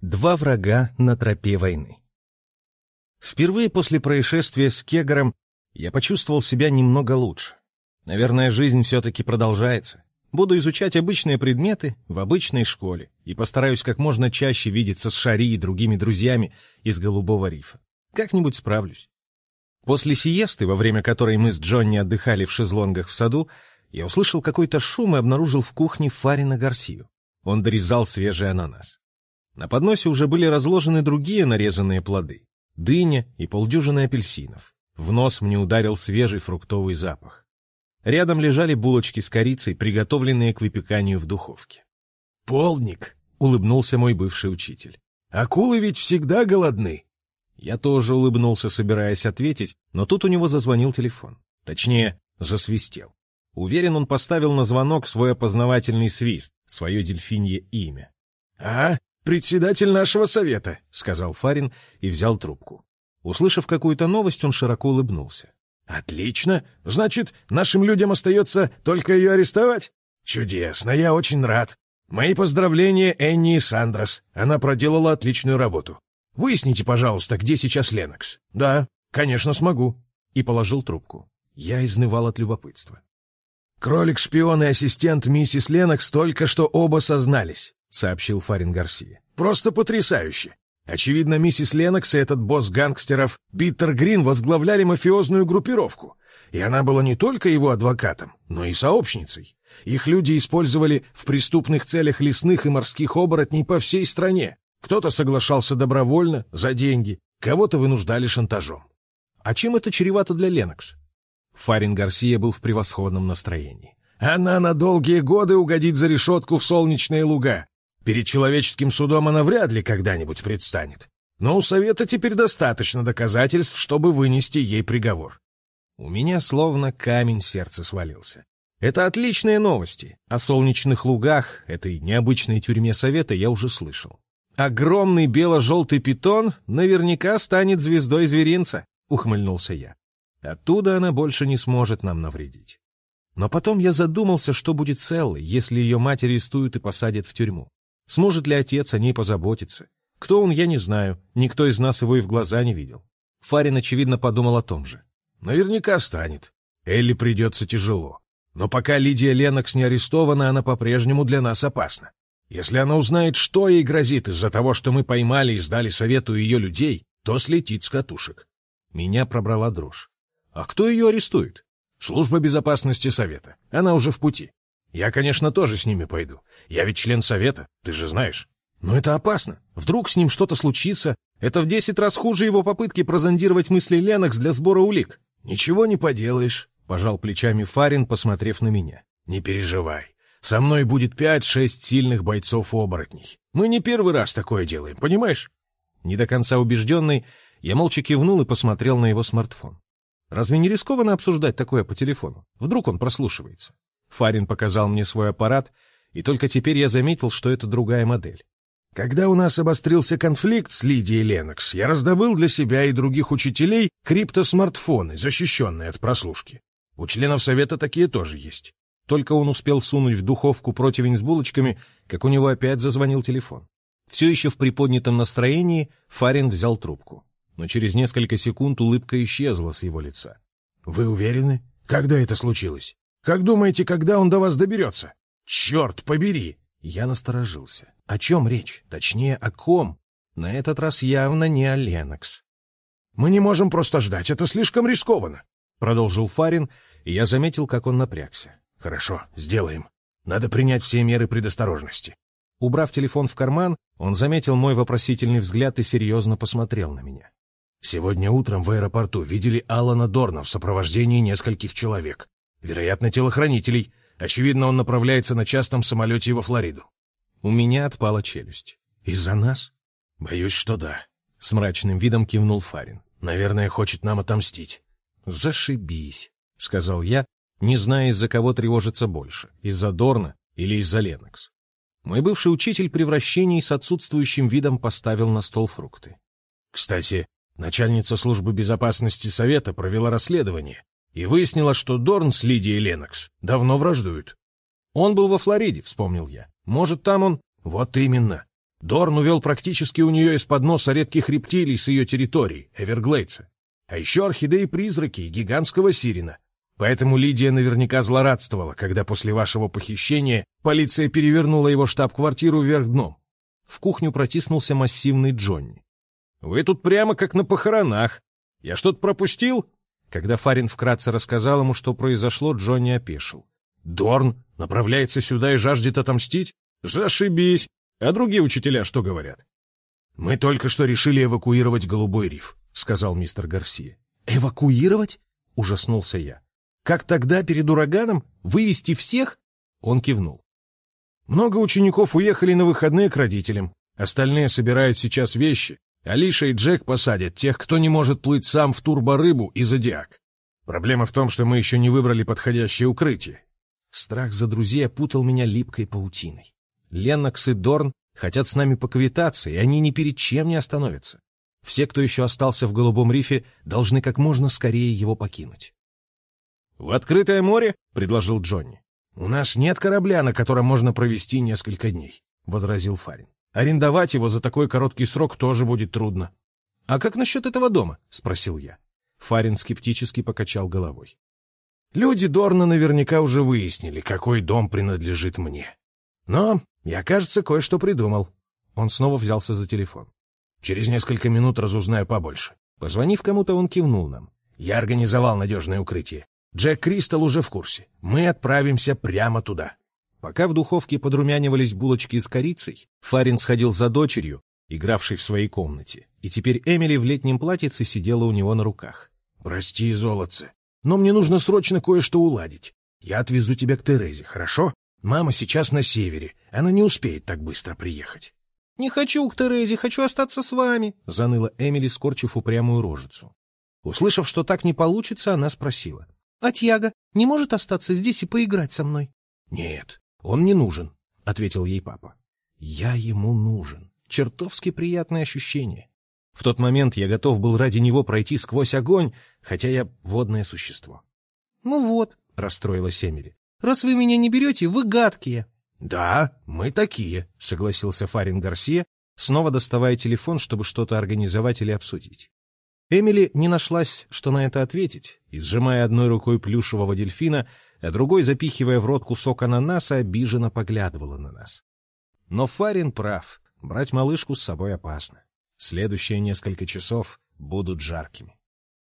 Два врага на тропе войны. Впервые после происшествия с Кегором я почувствовал себя немного лучше. Наверное, жизнь все-таки продолжается. Буду изучать обычные предметы в обычной школе и постараюсь как можно чаще видеться с Шари и другими друзьями из Голубого рифа. Как-нибудь справлюсь. После сиесты, во время которой мы с Джонни отдыхали в шезлонгах в саду, я услышал какой-то шум и обнаружил в кухне Фарина Гарсию. Он дорезал свежий ананас. На подносе уже были разложены другие нарезанные плоды — дыня и полдюжины апельсинов. В нос мне ударил свежий фруктовый запах. Рядом лежали булочки с корицей, приготовленные к выпеканию в духовке. «Полдник!» — улыбнулся мой бывший учитель. «Акулы ведь всегда голодны!» Я тоже улыбнулся, собираясь ответить, но тут у него зазвонил телефон. Точнее, засвистел. Уверен, он поставил на звонок свой опознавательный свист, свое дельфинье имя. «А, председатель нашего совета», — сказал Фарин и взял трубку. Услышав какую-то новость, он широко улыбнулся. «Отлично! Значит, нашим людям остается только ее арестовать? Чудесно, я очень рад. Мои поздравления Энни и Сандрос. Она проделала отличную работу. Выясните, пожалуйста, где сейчас Ленокс. Да, конечно, смогу». И положил трубку. Я изнывал от любопытства. «Кролик-шпион и ассистент миссис Ленокс только что оба сознались», — сообщил Фарин Гарсия. «Просто потрясающе! Очевидно, миссис Ленокс и этот босс гангстеров Биттер Грин возглавляли мафиозную группировку, и она была не только его адвокатом, но и сообщницей. Их люди использовали в преступных целях лесных и морских оборотней по всей стране. Кто-то соглашался добровольно, за деньги, кого-то вынуждали шантажом. А чем это чревато для Ленокс? Фарин Гарсия был в превосходном настроении. Она на долгие годы угодит за решетку в солнечные луга. Перед человеческим судом она вряд ли когда-нибудь предстанет. Но у Совета теперь достаточно доказательств, чтобы вынести ей приговор. У меня словно камень сердце свалился. Это отличные новости. О солнечных лугах, этой необычной тюрьме Совета, я уже слышал. Огромный бело-желтый питон наверняка станет звездой зверинца, ухмыльнулся я. Оттуда она больше не сможет нам навредить. Но потом я задумался, что будет с если ее мать арестуют и посадят в тюрьму. Сможет ли отец о ней позаботиться? Кто он, я не знаю. Никто из нас его и в глаза не видел. Фарин, очевидно, подумал о том же. Наверняка станет. Элли придется тяжело. Но пока Лидия Ленокс не арестована, она по-прежнему для нас опасна. Если она узнает, что ей грозит из-за того, что мы поймали и сдали совету ее людей, то слетит с катушек. Меня пробрала дрожь. А кто ее арестует? Служба безопасности Совета. Она уже в пути. Я, конечно, тоже с ними пойду. Я ведь член Совета, ты же знаешь. Но это опасно. Вдруг с ним что-то случится. Это в десять раз хуже его попытки прозондировать мысли Ленокс для сбора улик. Ничего не поделаешь, — пожал плечами Фарин, посмотрев на меня. Не переживай. Со мной будет пять-шесть сильных бойцов-оборотней. Мы не первый раз такое делаем, понимаешь? Не до конца убежденный, я молча кивнул и посмотрел на его смартфон. Разве не рискованно обсуждать такое по телефону? Вдруг он прослушивается. Фарин показал мне свой аппарат, и только теперь я заметил, что это другая модель. Когда у нас обострился конфликт с Лидией Ленокс, я раздобыл для себя и других учителей криптосмартфоны, защищенные от прослушки. У членов совета такие тоже есть. Только он успел сунуть в духовку противень с булочками, как у него опять зазвонил телефон. Все еще в приподнятом настроении Фарин взял трубку но через несколько секунд улыбка исчезла с его лица. «Вы уверены? Когда это случилось? Как думаете, когда он до вас доберется? Черт побери!» Я насторожился. О чем речь? Точнее, о ком? На этот раз явно не о Ленокс. «Мы не можем просто ждать, это слишком рискованно», — продолжил Фарин, и я заметил, как он напрягся. «Хорошо, сделаем. Надо принять все меры предосторожности». Убрав телефон в карман, он заметил мой вопросительный взгляд и серьезно посмотрел на меня. Сегодня утром в аэропорту видели Алана Дорна в сопровождении нескольких человек. Вероятно, телохранителей. Очевидно, он направляется на частном самолете во Флориду. У меня отпала челюсть. Из-за нас? Боюсь, что да. С мрачным видом кивнул Фарин. Наверное, хочет нам отомстить. Зашибись, сказал я, не зная, из-за кого тревожиться больше, из-за Дорна или из-за Ленокс. Мой бывший учитель превращений с отсутствующим видом поставил на стол фрукты. Кстати, Начальница службы безопасности Совета провела расследование и выяснила, что Дорн с Лидией Ленокс давно враждуют. Он был во Флориде, вспомнил я. Может, там он... Вот именно. Дорн увел практически у нее из-под носа редких рептилий с ее территории, Эверглейца. А еще орхидеи-призраки и гигантского сирена. Поэтому Лидия наверняка злорадствовала, когда после вашего похищения полиция перевернула его штаб-квартиру вверх дном. В кухню протиснулся массивный Джонни. «Вы тут прямо как на похоронах. Я что-то пропустил?» Когда Фарин вкратце рассказал ему, что произошло, Джонни опешил. «Дорн направляется сюда и жаждет отомстить? Зашибись! А другие учителя что говорят?» «Мы только что решили эвакуировать Голубой риф», — сказал мистер Гарсия. «Эвакуировать?» — ужаснулся я. Как тогда перед ураганом? Вывести всех? Он кивнул. Много учеников уехали на выходные к родителям. Остальные собирают сейчас вещи. Алиша и Джек посадят тех, кто не может плыть сам в турборыбу и зодиак. Проблема в том, что мы еще не выбрали подходящее укрытие. Страх за друзей опутал меня липкой паутиной. Леннокс и Дорн хотят с нами поквитаться, и они ни перед чем не остановятся. Все, кто еще остался в Голубом рифе, должны как можно скорее его покинуть. «В открытое море?» — предложил Джонни. «У нас нет корабля, на котором можно провести несколько дней», — возразил Фарин. «Арендовать его за такой короткий срок тоже будет трудно». «А как насчет этого дома?» — спросил я. Фарин скептически покачал головой. «Люди Дорна наверняка уже выяснили, какой дом принадлежит мне. Но я, кажется, кое-что придумал». Он снова взялся за телефон. «Через несколько минут разузнаю побольше». Позвонив кому-то, он кивнул нам. «Я организовал надежное укрытие. Джек Кристал уже в курсе. Мы отправимся прямо туда. Пока в духовке подрумянивались булочки с корицей, Фарин сходил за дочерью, игравшей в своей комнате, и теперь Эмили в летнем платьице сидела у него на руках. «Прости, золотце, но мне нужно срочно кое-что уладить. Я отвезу тебя к Терезе, хорошо? Мама сейчас на севере, она не успеет так быстро приехать». «Не хочу к Терезе, хочу остаться с вами», — заныла Эмили, скорчив упрямую рожицу. Услышав, что так не получится, она спросила. А Тьяго не может остаться здесь и поиграть со мной? — Нет, он не нужен, — ответил ей папа. — Я ему нужен. Чертовски приятное ощущение. В тот момент я готов был ради него пройти сквозь огонь, хотя я водное существо. — Ну вот, — расстроилась Эмили, — раз вы меня не берете, вы гадкие. — Да, мы такие, — согласился Фарин Гарсия, снова доставая телефон, чтобы что-то организовать или обсудить. Эмили не нашлась, что на это ответить, и, сжимая одной рукой плюшевого дельфина, а другой, запихивая в рот кусок ананаса, обиженно поглядывала на нас. Но Фарин прав, брать малышку с собой опасно. Следующие несколько часов будут жаркими.